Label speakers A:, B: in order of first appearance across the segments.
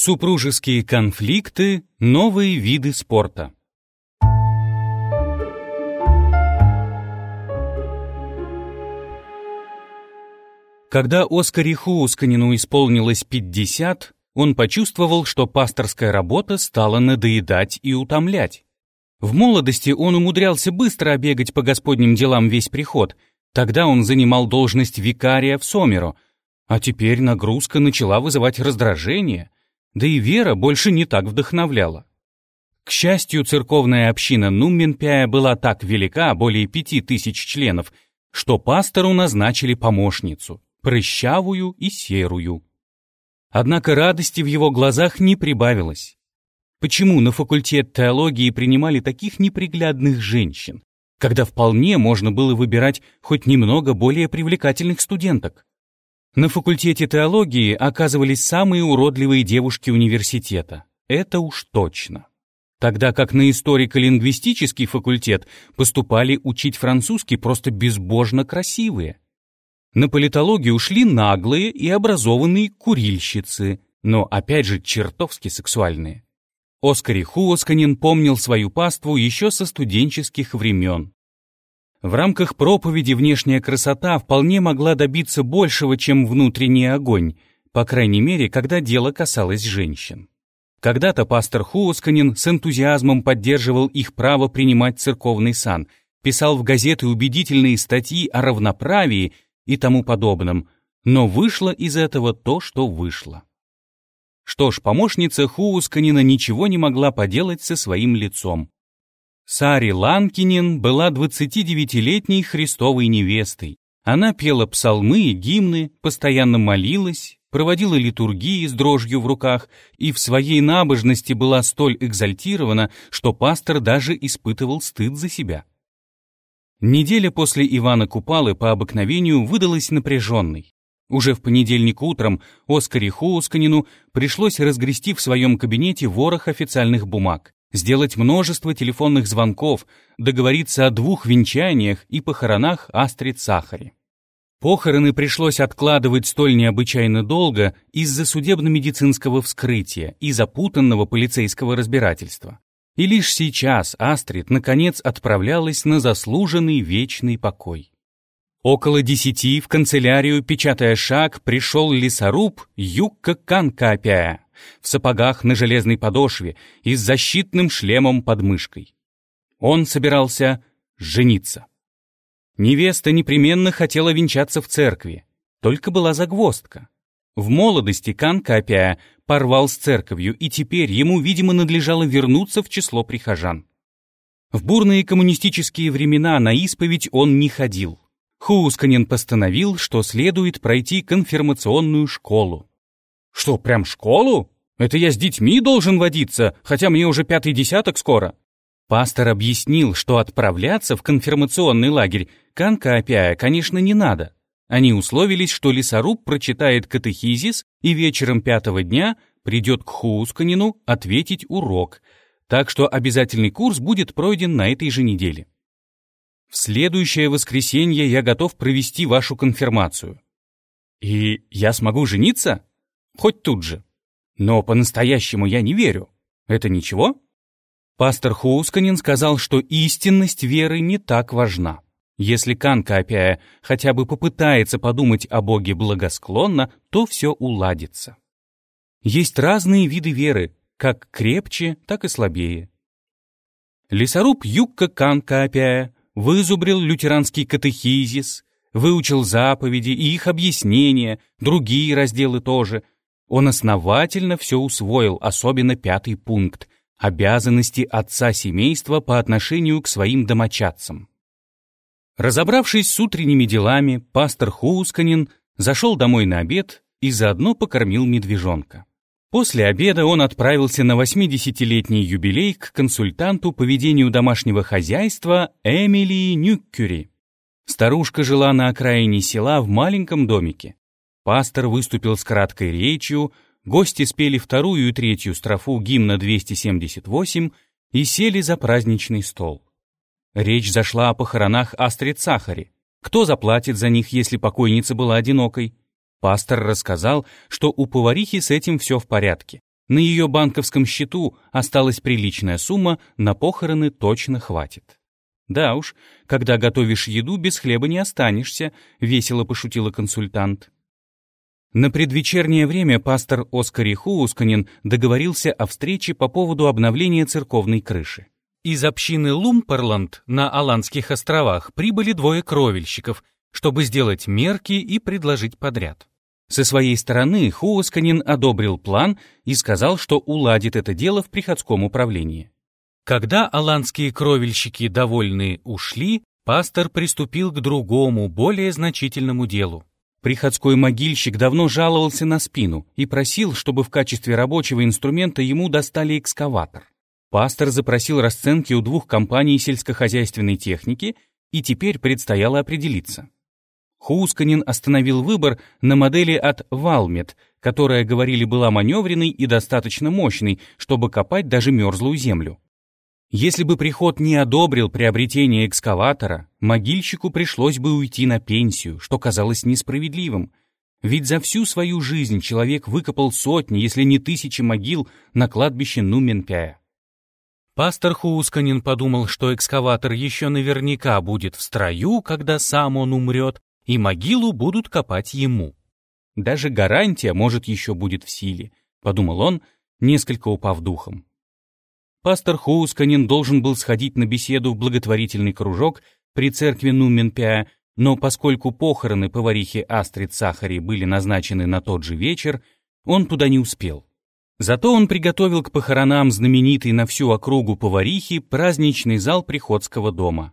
A: Супружеские конфликты, новые виды спорта. Когда Оскаре Хуусканину исполнилось 50, он почувствовал, что пасторская работа стала надоедать и утомлять. В молодости он умудрялся быстро обегать по господним делам весь приход. Тогда он занимал должность викария в Сомеро, а теперь нагрузка начала вызывать раздражение, да и вера больше не так вдохновляла. К счастью, церковная община Нумменпяя была так велика, более пяти тысяч членов, что пастору назначили помощницу — прыщавую и серую. Однако радости в его глазах не прибавилось. Почему на факультет теологии принимали таких неприглядных женщин, когда вполне можно было выбирать хоть немного более привлекательных студенток? На факультете теологии оказывались самые уродливые девушки университета. Это уж точно. Тогда как на историко-лингвистический факультет поступали учить французский просто безбожно красивые. На политологию ушли наглые и образованные курильщицы, но опять же чертовски сексуальные. Оскари Хуосканин помнил свою паству еще со студенческих времен. В рамках проповеди внешняя красота вполне могла добиться большего, чем внутренний огонь, по крайней мере, когда дело касалось женщин. Когда-то пастор Хуосканин с энтузиазмом поддерживал их право принимать церковный сан, писал в газеты убедительные статьи о равноправии и тому подобном, но вышло из этого то, что вышло. Что ж, помощница Хуусканина ничего не могла поделать со своим лицом. Сари Ланкинин была 29-летней христовой невестой. Она пела псалмы и гимны, постоянно молилась, проводила литургии с дрожью в руках и в своей набожности была столь экзальтирована, что пастор даже испытывал стыд за себя. Неделя после Ивана Купалы по обыкновению выдалась напряженной. Уже в понедельник утром Оскаре Хоусканину пришлось разгрести в своем кабинете ворох официальных бумаг, сделать множество телефонных звонков, договориться о двух венчаниях и похоронах Астрид Сахари. Похороны пришлось откладывать столь необычайно долго из-за судебно-медицинского вскрытия и запутанного полицейского разбирательства. И лишь сейчас Астрид наконец отправлялась на заслуженный вечный покой. Около десяти в канцелярию, печатая шаг, пришел лесоруб Юкка Канкапя в сапогах на железной подошве и с защитным шлемом под мышкой. Он собирался жениться. Невеста непременно хотела венчаться в церкви, только была загвоздка. В молодости Кан Капия порвал с церковью, и теперь ему, видимо, надлежало вернуться в число прихожан. В бурные коммунистические времена на исповедь он не ходил. Хуусканин постановил, что следует пройти конфирмационную школу. «Что, прям школу? Это я с детьми должен водиться, хотя мне уже пятый десяток скоро». Пастор объяснил, что отправляться в конфирмационный лагерь Канкаопяя, конечно, не надо. Они условились, что лесоруб прочитает катехизис и вечером пятого дня придет к Хуусканину ответить урок, так что обязательный курс будет пройден на этой же неделе. В следующее воскресенье я готов провести вашу конфирмацию. И я смогу жениться? Хоть тут же. Но по-настоящему я не верю. Это ничего? Пастор Хуусканин сказал, что истинность веры не так важна. Если Канкапия хотя бы попытается подумать о Боге благосклонно, то все уладится. Есть разные виды веры, как крепче, так и слабее. Лесоруб Юкка Канкапия вызубрил лютеранский катехизис, выучил заповеди и их объяснения, другие разделы тоже. Он основательно все усвоил, особенно пятый пункт — обязанности отца семейства по отношению к своим домочадцам. Разобравшись с утренними делами, пастор Хуусканин зашел домой на обед и заодно покормил медвежонка. После обеда он отправился на 80-летний юбилей к консультанту по ведению домашнего хозяйства Эмилии Нюккюри. Старушка жила на окраине села в маленьком домике. Пастор выступил с краткой речью, гости спели вторую и третью строфу гимна 278 и сели за праздничный стол. Речь зашла о похоронах Астрид Сахари. Кто заплатит за них, если покойница была одинокой? Пастор рассказал, что у поварихи с этим все в порядке. На ее банковском счету осталась приличная сумма, на похороны точно хватит. «Да уж, когда готовишь еду, без хлеба не останешься», — весело пошутила консультант. На предвечернее время пастор Оскар Хуусканин договорился о встрече по поводу обновления церковной крыши. Из общины Лумперланд на Аландских островах прибыли двое кровельщиков, чтобы сделать мерки и предложить подряд. Со своей стороны Хуосканин одобрил план и сказал, что уладит это дело в приходском управлении. Когда аланские кровельщики, довольные, ушли, пастор приступил к другому, более значительному делу. Приходской могильщик давно жаловался на спину и просил, чтобы в качестве рабочего инструмента ему достали экскаватор. Пастор запросил расценки у двух компаний сельскохозяйственной техники, и теперь предстояло определиться. Хусканин остановил выбор на модели от Валмет, которая, говорили, была маневренной и достаточно мощной, чтобы копать даже мерзлую землю. Если бы приход не одобрил приобретение экскаватора, могильщику пришлось бы уйти на пенсию, что казалось несправедливым. Ведь за всю свою жизнь человек выкопал сотни, если не тысячи могил на кладбище Нуменпяя. Пастор Хусканин подумал, что экскаватор еще наверняка будет в строю, когда сам он умрет, и могилу будут копать ему. Даже гарантия, может, еще будет в силе, подумал он, несколько упав духом. Пастор Хоусканин должен был сходить на беседу в благотворительный кружок при церкви Нуменпя, но поскольку похороны поварихи Астрид Сахари были назначены на тот же вечер, он туда не успел. Зато он приготовил к похоронам знаменитый на всю округу поварихи праздничный зал приходского дома.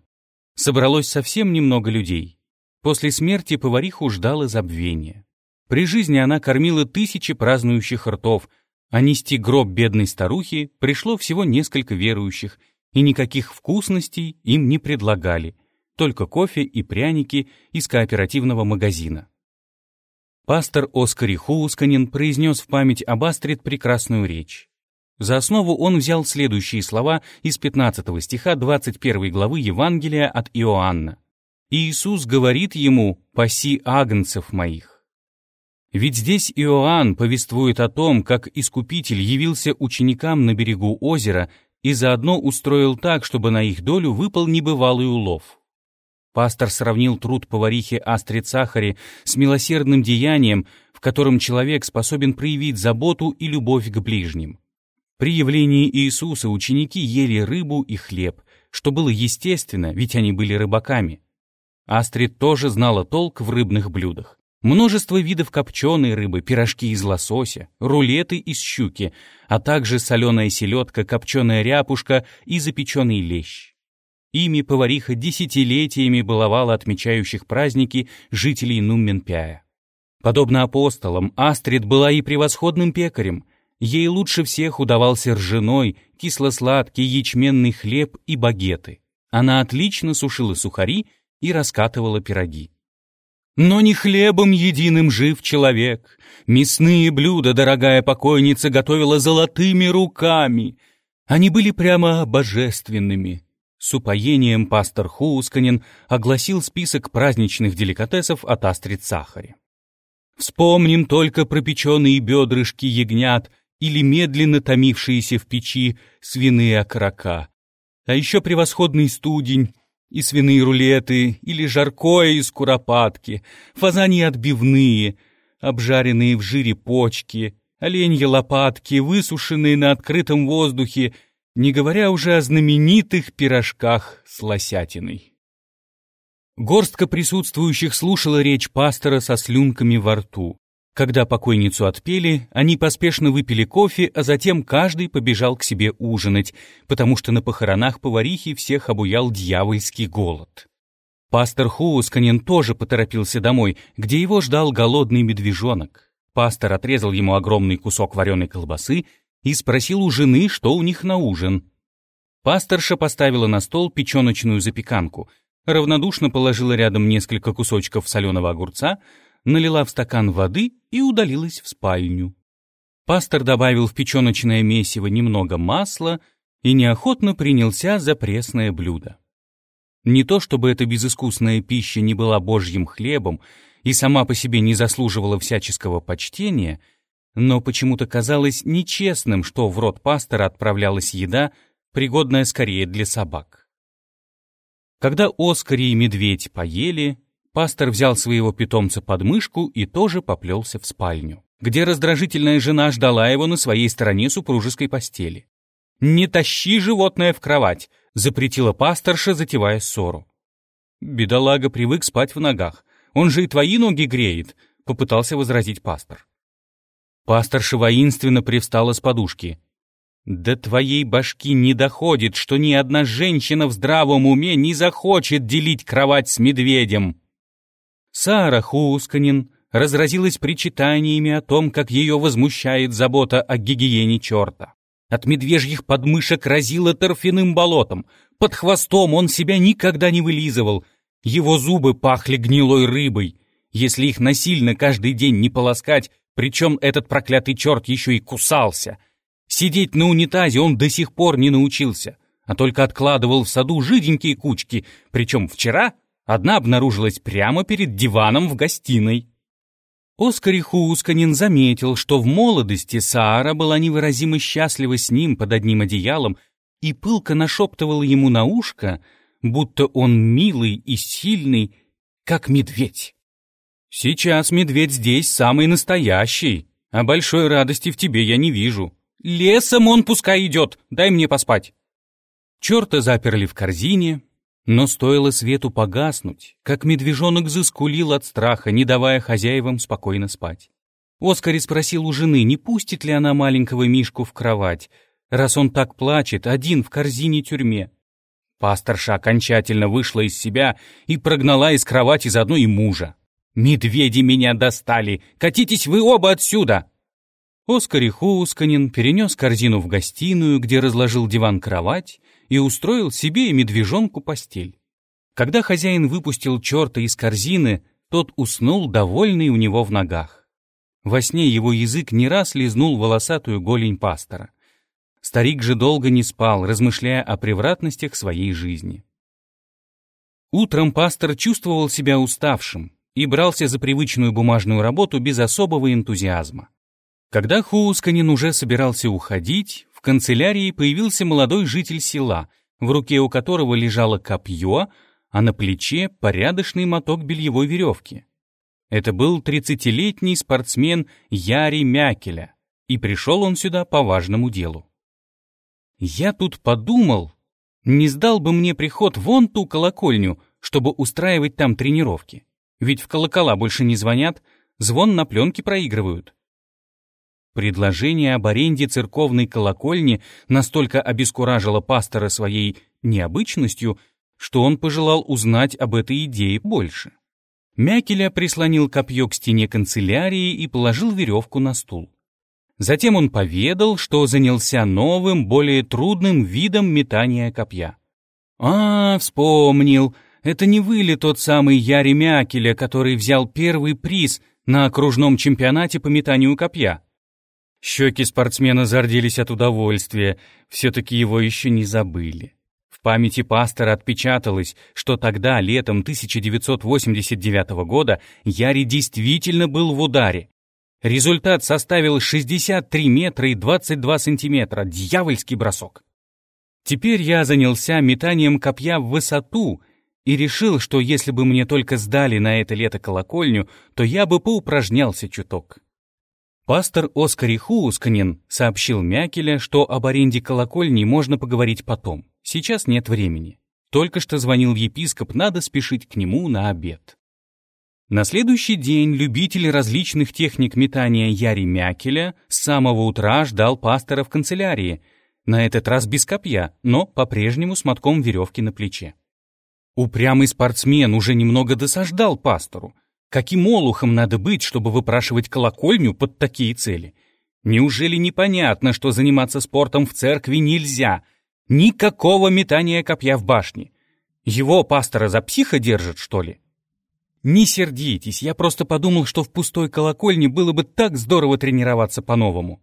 A: Собралось совсем немного людей. После смерти повариху ждало забвение. При жизни она кормила тысячи празднующих ртов, а нести гроб бедной старухи пришло всего несколько верующих, и никаких вкусностей им не предлагали, только кофе и пряники из кооперативного магазина. Пастор Оскар Хуусканин произнес в память об Астрид прекрасную речь. За основу он взял следующие слова из 15 стиха 21 главы Евангелия от Иоанна. Иисус говорит ему «паси агнцев моих». Ведь здесь Иоанн повествует о том, как Искупитель явился ученикам на берегу озера и заодно устроил так, чтобы на их долю выпал небывалый улов. Пастор сравнил труд поварихи Астрид Сахари с милосердным деянием, в котором человек способен проявить заботу и любовь к ближним. При явлении Иисуса ученики ели рыбу и хлеб, что было естественно, ведь они были рыбаками. Астрид тоже знала толк в рыбных блюдах. Множество видов копченой рыбы, пирожки из лосося, рулеты из щуки, а также соленая селедка, копченая ряпушка и запеченный лещ. Ими повариха десятилетиями баловала отмечающих праздники жителей Нумменпяя. Подобно апостолам, Астрид была и превосходным пекарем. Ей лучше всех удавался ржаной, кисло-сладкий ячменный хлеб и багеты. Она отлично сушила сухари и раскатывала пироги. Но не хлебом единым жив человек. Мясные блюда дорогая покойница готовила золотыми руками. Они были прямо божественными. С упоением пастор Хуусканин огласил список праздничных деликатесов от Астрид Сахари. Вспомним только пропеченные бедрышки ягнят или медленно томившиеся в печи свиные окорока. А еще превосходный студень, и свиные рулеты, или жаркое из куропатки, фазаньи отбивные, обжаренные в жире почки, оленьи лопатки, высушенные на открытом воздухе, не говоря уже о знаменитых пирожках с лосятиной. Горстка присутствующих слушала речь пастора со слюнками во рту. Когда покойницу отпели, они поспешно выпили кофе, а затем каждый побежал к себе ужинать, потому что на похоронах поварихи всех обуял дьявольский голод. Пастор Хуусканин тоже поторопился домой, где его ждал голодный медвежонок. Пастор отрезал ему огромный кусок вареной колбасы и спросил у жены, что у них на ужин. Пасторша поставила на стол печеночную запеканку, равнодушно положила рядом несколько кусочков соленого огурца, налила в стакан воды и удалилась в спальню. Пастор добавил в печеночное месиво немного масла и неохотно принялся за пресное блюдо. Не то чтобы эта безыскусная пища не была божьим хлебом и сама по себе не заслуживала всяческого почтения, но почему-то казалось нечестным, что в рот пастора отправлялась еда, пригодная скорее для собак. Когда Оскар и медведь поели, пастор взял своего питомца под мышку и тоже поплелся в спальню, где раздражительная жена ждала его на своей стороне супружеской постели. «Не тащи животное в кровать!» — запретила пасторша, затевая ссору. «Бедолага привык спать в ногах. Он же и твои ноги греет», — попытался возразить пастор. Пасторша воинственно привстала с подушки. «До твоей башки не доходит, что ни одна женщина в здравом уме не захочет делить кровать с медведем!» Сара Хусканин разразилась причитаниями о том, как ее возмущает забота о гигиене черта. От медвежьих подмышек разило торфяным болотом. Под хвостом он себя никогда не вылизывал. Его зубы пахли гнилой рыбой. Если их насильно каждый день не полоскать, причем этот проклятый черт еще и кусался. Сидеть на унитазе он до сих пор не научился, а только откладывал в саду жиденькие кучки, причем вчера одна обнаружилась прямо перед диваном в гостиной. Оскар Хусканин заметил, что в молодости Саара была невыразимо счастлива с ним под одним одеялом и пылко нашептывала ему на ушко, будто он милый и сильный, как медведь. «Сейчас медведь здесь самый настоящий, а большой радости в тебе я не вижу. Лесом он пускай идет, дай мне поспать». Черта заперли в корзине, но стоило свету погаснуть, как медвежонок заскулил от страха, не давая хозяевам спокойно спать. Оскар спросил у жены, не пустит ли она маленького Мишку в кровать, раз он так плачет, один в корзине тюрьме. Пасторша окончательно вышла из себя и прогнала из кровати заодно и мужа. «Медведи меня достали! Катитесь вы оба отсюда!» Оскар Хусканин перенес корзину в гостиную, где разложил диван-кровать и устроил себе и медвежонку постель. Когда хозяин выпустил черта из корзины, тот уснул, довольный у него в ногах. Во сне его язык не раз лизнул волосатую голень пастора. Старик же долго не спал, размышляя о превратностях своей жизни. Утром пастор чувствовал себя уставшим и брался за привычную бумажную работу без особого энтузиазма. Когда Хуусканин уже собирался уходить, в канцелярии появился молодой житель села, в руке у которого лежало копье, а на плече порядочный моток бельевой веревки. Это был тридцатилетний спортсмен Яри Мякеля, и пришел он сюда по важному делу. Я тут подумал, не сдал бы мне приход вон ту колокольню, чтобы устраивать там тренировки. Ведь в колокола больше не звонят, звон на пленке проигрывают. Предложение об аренде церковной колокольни настолько обескуражило пастора своей необычностью, что он пожелал узнать об этой идее больше. Мякеля прислонил копье к стене канцелярии и положил веревку на стул. Затем он поведал, что занялся новым, более трудным видом метания копья. «А, вспомнил, это не вы ли тот самый Яри Мякеля, который взял первый приз на окружном чемпионате по метанию копья?» Щеки спортсмена зарделись от удовольствия, все-таки его еще не забыли. В памяти пастора отпечаталось, что тогда, летом 1989 года, Яри действительно был в ударе. Результат составил 63 метра и 22 сантиметра, дьявольский бросок. Теперь я занялся метанием копья в высоту и решил, что если бы мне только сдали на это лето колокольню, то я бы поупражнялся чуток. Пастор Оскар Хуусканин сообщил Мякеля, что об аренде колокольни можно поговорить потом. Сейчас нет времени. Только что звонил епископ, надо спешить к нему на обед. На следующий день любитель различных техник метания Яри Мякеля с самого утра ждал пастора в канцелярии, на этот раз без копья, но по-прежнему с мотком веревки на плече. Упрямый спортсмен уже немного досаждал пастору, Каким олухом надо быть, чтобы выпрашивать колокольню под такие цели? Неужели непонятно, что заниматься спортом в церкви нельзя? Никакого метания копья в башне. Его пастора за психа держат, что ли? Не сердитесь, я просто подумал, что в пустой колокольне было бы так здорово тренироваться по-новому.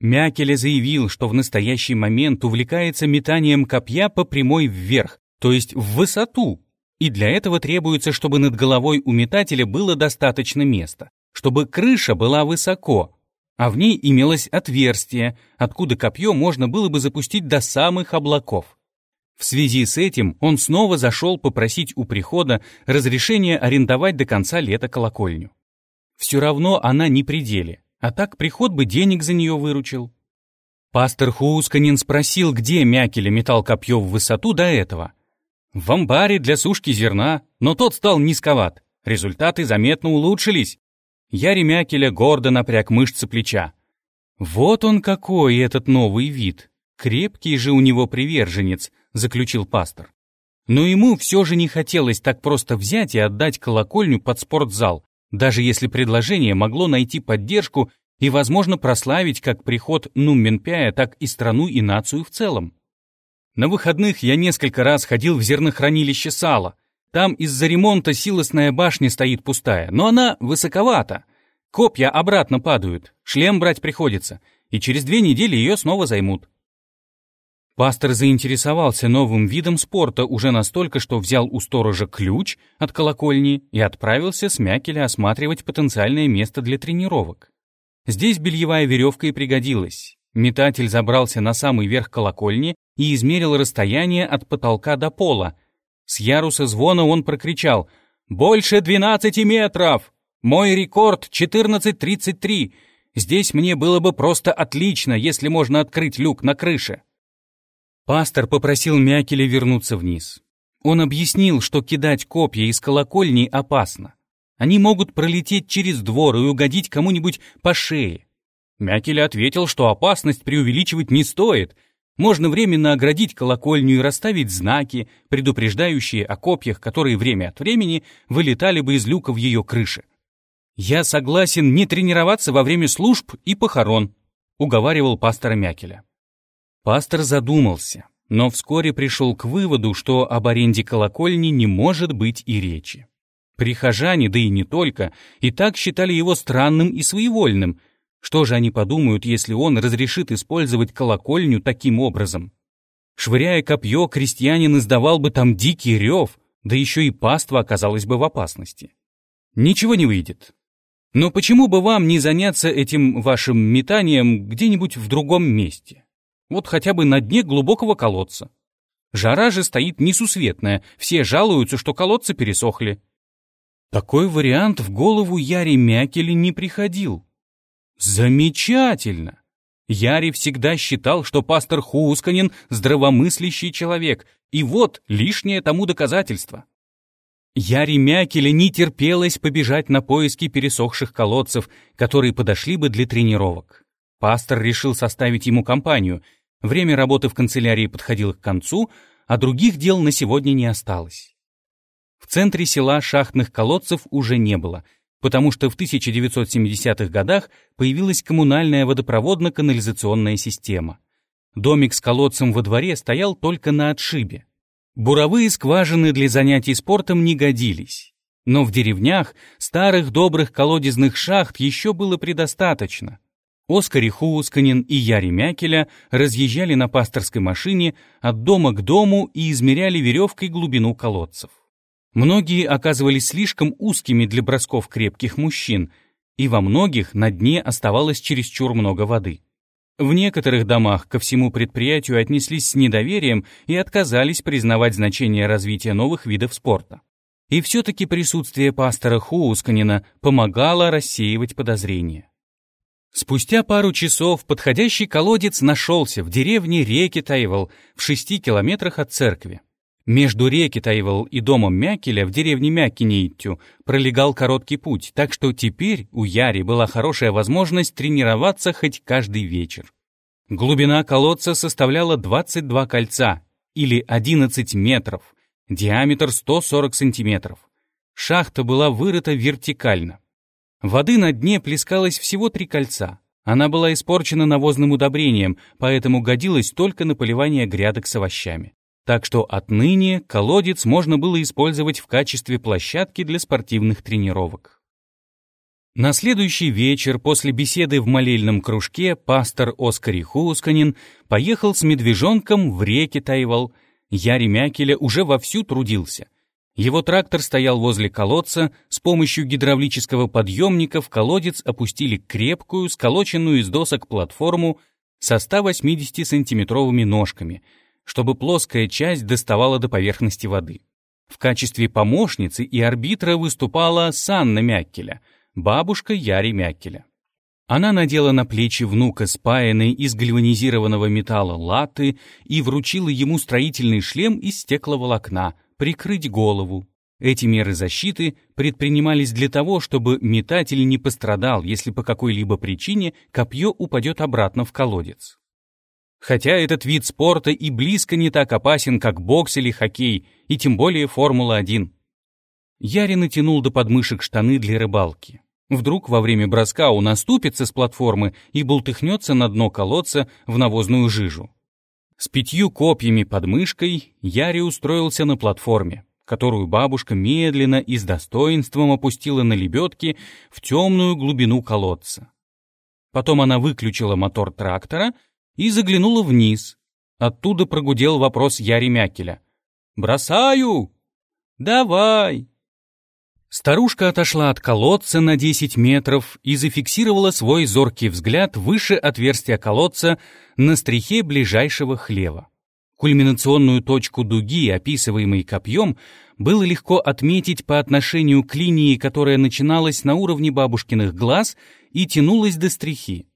A: Мякеле заявил, что в настоящий момент увлекается метанием копья по прямой вверх, то есть в высоту, и для этого требуется, чтобы над головой у метателя было достаточно места, чтобы крыша была высоко. а в ней имелось отверстие, откуда копье можно было бы запустить до самых облаков. В связи с этим он снова зашел попросить у прихода разрешения арендовать до конца лета колокольню. Все равно она не при деле, а так приход бы денег за нее выручил. Пастор Хуусканин спросил, где Мякеля метал копье в высоту до этого. В амбаре для сушки зерна, но тот стал низковат. Результаты заметно улучшились. Яри Мякеля гордо напряг мышцы плеча. Вот он какой, этот новый вид. Крепкий же у него приверженец, заключил пастор. Но ему все же не хотелось так просто взять и отдать колокольню под спортзал, даже если предложение могло найти поддержку и, возможно, прославить как приход Нумменпяя, так и страну и нацию в целом. На выходных я несколько раз ходил в зернохранилище сала. Там из-за ремонта силосная башня стоит пустая, но она высоковата. Копья обратно падают, шлем брать приходится, и через две недели ее снова займут. Пастор заинтересовался новым видом спорта уже настолько, что взял у сторожа ключ от колокольни и отправился с Мякеля осматривать потенциальное место для тренировок. Здесь бельевая веревка и пригодилась. Метатель забрался на самый верх колокольни и измерил расстояние от потолка до пола. С яруса звона он прокричал «Больше 12 метров! Мой рекорд 14.33! Здесь мне было бы просто отлично, если можно открыть люк на крыше!» Пастор попросил Мякеля вернуться вниз. Он объяснил, что кидать копья из колокольни опасно. Они могут пролететь через двор и угодить кому-нибудь по шее. Мякель ответил, что опасность преувеличивать не стоит. Можно временно оградить колокольню и расставить знаки, предупреждающие о копьях, которые время от времени вылетали бы из люка в ее крыше. «Я согласен не тренироваться во время служб и похорон», — уговаривал пастора Мякеля. Пастор задумался, но вскоре пришел к выводу, что об аренде колокольни не может быть и речи. Прихожане, да и не только, и так считали его странным и своевольным. Что же они подумают, если он разрешит использовать колокольню таким образом? Швыряя копье, крестьянин издавал бы там дикий рев, да еще и паства оказалась бы в опасности. Ничего не выйдет. Но почему бы вам не заняться этим вашим метанием где-нибудь в другом месте? Вот хотя бы на дне глубокого колодца. Жара же стоит несусветная, все жалуются, что колодцы пересохли. Такой вариант в голову Яре Мякеле не приходил. Замечательно! Яри всегда считал, что пастор Хусканин здравомыслящий человек, и вот лишнее тому доказательство. Яри Мякеле не терпелось побежать на поиски пересохших колодцев, которые подошли бы для тренировок. Пастор решил составить ему компанию. Время работы в канцелярии подходило к концу, а других дел на сегодня не осталось. В центре села шахтных колодцев уже не было, потому что в 1970-х годах появилась коммунальная водопроводно-канализационная система. Домик с колодцем во дворе стоял только на отшибе. Буровые скважины для занятий спортом не годились. Но в деревнях старых добрых колодезных шахт еще было предостаточно. Оскари Хуусканин и Яри Мякеля разъезжали на пасторской машине от дома к дому и измеряли веревкой глубину колодцев. Многие оказывались слишком узкими для бросков крепких мужчин, и во многих на дне оставалось чересчур много воды. В некоторых домах ко всему предприятию отнеслись с недоверием и отказались признавать значение развития новых видов спорта. И все-таки присутствие пастора Хуусканина помогало рассеивать подозрения. Спустя пару часов подходящий колодец нашелся в деревне Реки Тайвол в шести километрах от церкви. Между реки Тайвол и домом Мякеля в деревне Мякинеиттю пролегал короткий путь, так что теперь у Яри была хорошая возможность тренироваться хоть каждый вечер. Глубина колодца составляла 22 кольца, или 11 метров, диаметр 140 сантиметров. Шахта была вырыта вертикально. Воды на дне плескалось всего три кольца. Она была испорчена навозным удобрением, поэтому годилась только на поливание грядок с овощами. Так что отныне колодец можно было использовать в качестве площадки для спортивных тренировок. На следующий вечер после беседы в молельном кружке пастор Оскари Хусканин поехал с медвежонком в реке Тайвал. Яри Мякеля уже вовсю трудился. Его трактор стоял возле колодца, с помощью гидравлического подъемника в колодец опустили крепкую, сколоченную из досок платформу со 180-сантиметровыми ножками, чтобы плоская часть доставала до поверхности воды. В качестве помощницы и арбитра выступала Санна Мяккеля, бабушка Яри Мяккеля. Она надела на плечи внука спаянный из гальванизированного металла латы и вручила ему строительный шлем из стекловолокна — прикрыть голову. Эти меры защиты предпринимались для того, чтобы метатель не пострадал, если по какой-либо причине копье упадет обратно в колодец. Хотя этот вид спорта и близко не так опасен, как бокс или хоккей, и тем более Формула-1. Яри натянул до подмышек штаны для рыбалки. Вдруг во время броска он оступится с платформы и бултыхнется на дно колодца в навозную жижу. С пятью копьями под мышкой Яри устроился на платформе, которую бабушка медленно и с достоинством опустила на лебедки в темную глубину колодца. Потом она выключила мотор трактора и заглянула вниз. Оттуда прогудел вопрос Яри Мякеля. «Бросаю!» «Давай!» Старушка отошла от колодца на 10 метров и зафиксировала свой зоркий взгляд выше отверстия колодца на стрихе ближайшего хлева. Кульминационную точку дуги, описываемой копьем, было легко отметить по отношению к линии, которая начиналась на уровне бабушкиных глаз и тянулась до стрихи.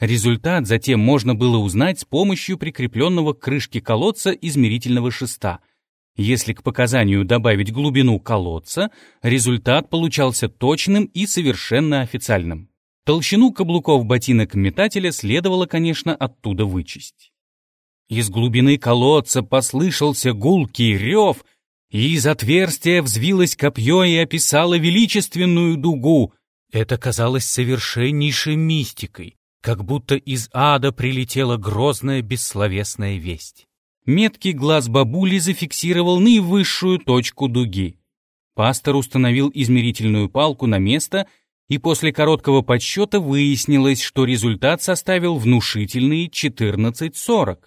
A: Результат затем можно было узнать с помощью прикрепленного к крышке колодца измерительного шеста — если к показанию добавить глубину колодца, результат получался точным и совершенно официальным. Толщину каблуков ботинок метателя следовало, конечно, оттуда вычесть. Из глубины колодца послышался гулкий рев, и из отверстия взвилось копье и описало величественную дугу. Это казалось совершеннейшей мистикой, как будто из ада прилетела грозная бессловесная весть. Меткий глаз бабули зафиксировал наивысшую точку дуги. Пастор установил измерительную палку на место, и после короткого подсчета выяснилось, что результат составил внушительные 14.40.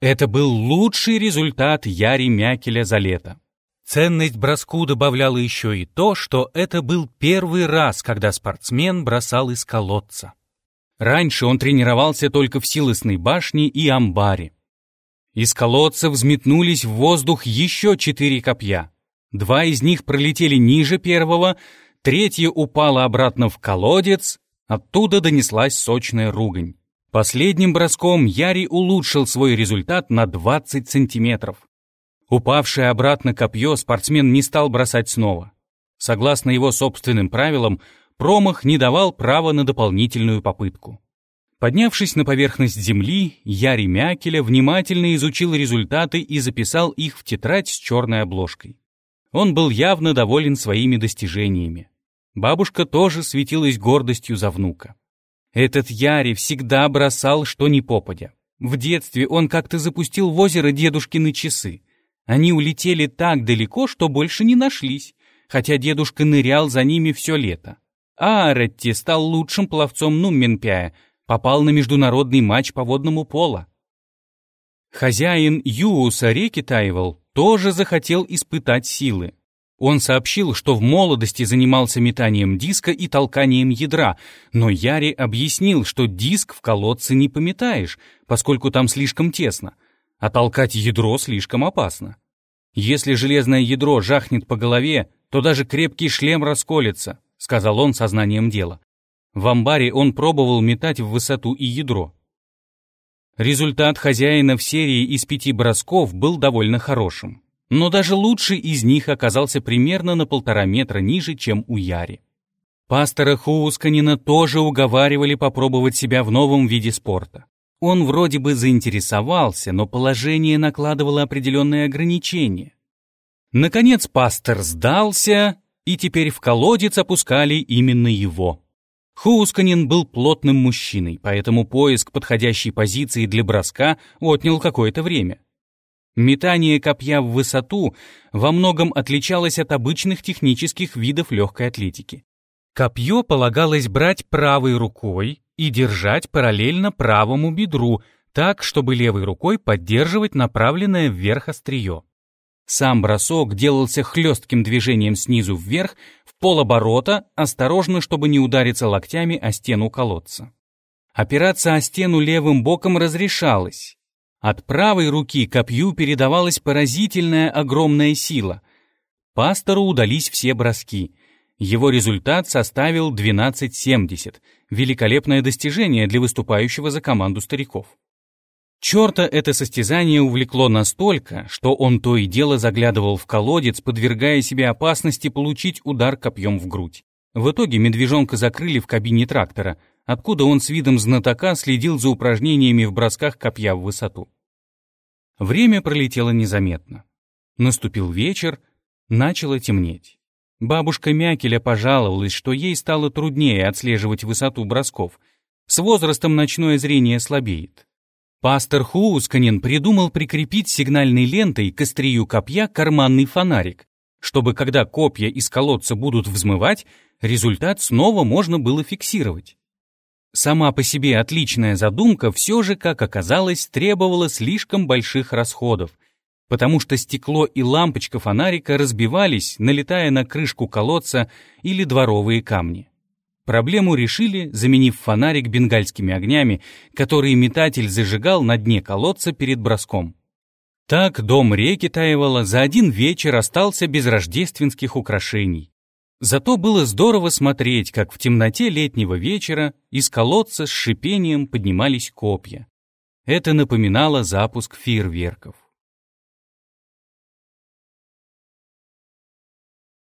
A: Это был лучший результат Яри Мякеля за лето. Ценность броску добавляла еще и то, что это был первый раз, когда спортсмен бросал из колодца. Раньше он тренировался только в силосной башне и амбаре. Из колодца взметнулись в воздух еще четыре копья. Два из них пролетели ниже первого, третье упало обратно в колодец, оттуда донеслась сочная ругань. Последним броском Яри улучшил свой результат на 20 сантиметров. Упавшее обратно копье спортсмен не стал бросать снова. Согласно его собственным правилам, промах не давал права на дополнительную попытку. Поднявшись на поверхность земли, Яри Мякеля внимательно изучил результаты и записал их в тетрадь с черной обложкой. Он был явно доволен своими достижениями. Бабушка тоже светилась гордостью за внука. Этот Яри всегда бросал что ни попадя. В детстве он как-то запустил в озеро дедушкины часы. Они улетели так далеко, что больше не нашлись, хотя дедушка нырял за ними все лето. Аретти стал лучшим пловцом Нумменпяя, попал на международный матч по водному пола. Хозяин Юуса реки Тайвел тоже захотел испытать силы. Он сообщил, что в молодости занимался метанием диска и толканием ядра, но Яри объяснил, что диск в колодце не пометаешь, поскольку там слишком тесно, а толкать ядро слишком опасно. Если железное ядро жахнет по голове, то даже крепкий шлем расколется, сказал он сознанием дела. В амбаре он пробовал метать в высоту и ядро. Результат хозяина в серии из пяти бросков был довольно хорошим. Но даже лучший из них оказался примерно на полтора метра ниже, чем у Яри. Пастора Хуусканина тоже уговаривали попробовать себя в новом виде спорта. Он вроде бы заинтересовался, но положение накладывало определенные ограничения. Наконец пастор сдался, и теперь в колодец опускали именно его. Хусканин был плотным мужчиной, поэтому поиск подходящей позиции для броска отнял какое-то время. Метание копья в высоту во многом отличалось от обычных технических видов легкой атлетики. Копье полагалось брать правой рукой и держать параллельно правому бедру, так, чтобы левой рукой поддерживать направленное вверх острие. Сам бросок делался хлестким движением снизу вверх, в полоборота, осторожно, чтобы не удариться локтями о стену колодца. Опираться о стену левым боком разрешалось. От правой руки копью передавалась поразительная огромная сила. Пастору удались все броски. Его результат составил 12,70. Великолепное достижение для выступающего за команду стариков. Черта это состязание увлекло настолько, что он то и дело заглядывал в колодец, подвергая себе опасности получить удар копьем в грудь. В итоге медвежонка закрыли в кабине трактора, откуда он с видом знатока следил за упражнениями в бросках копья в высоту. Время пролетело незаметно. Наступил вечер, начало темнеть. Бабушка Мякеля пожаловалась, что ей стало труднее отслеживать высоту бросков. С возрастом ночное зрение слабеет. Пастор Хуусканин придумал прикрепить сигнальной лентой к острию копья карманный фонарик, чтобы когда копья из колодца будут взмывать, результат снова можно было фиксировать. Сама по себе отличная задумка все же, как оказалось, требовала слишком больших расходов, потому что стекло и лампочка фонарика разбивались, налетая на крышку колодца или дворовые камни. Проблему решили, заменив фонарик бенгальскими огнями, которые метатель зажигал на дне колодца перед броском. Так дом реки Таевала за один вечер остался без рождественских украшений. Зато было здорово смотреть, как в темноте летнего вечера из колодца с шипением поднимались копья. Это напоминало запуск фейерверков.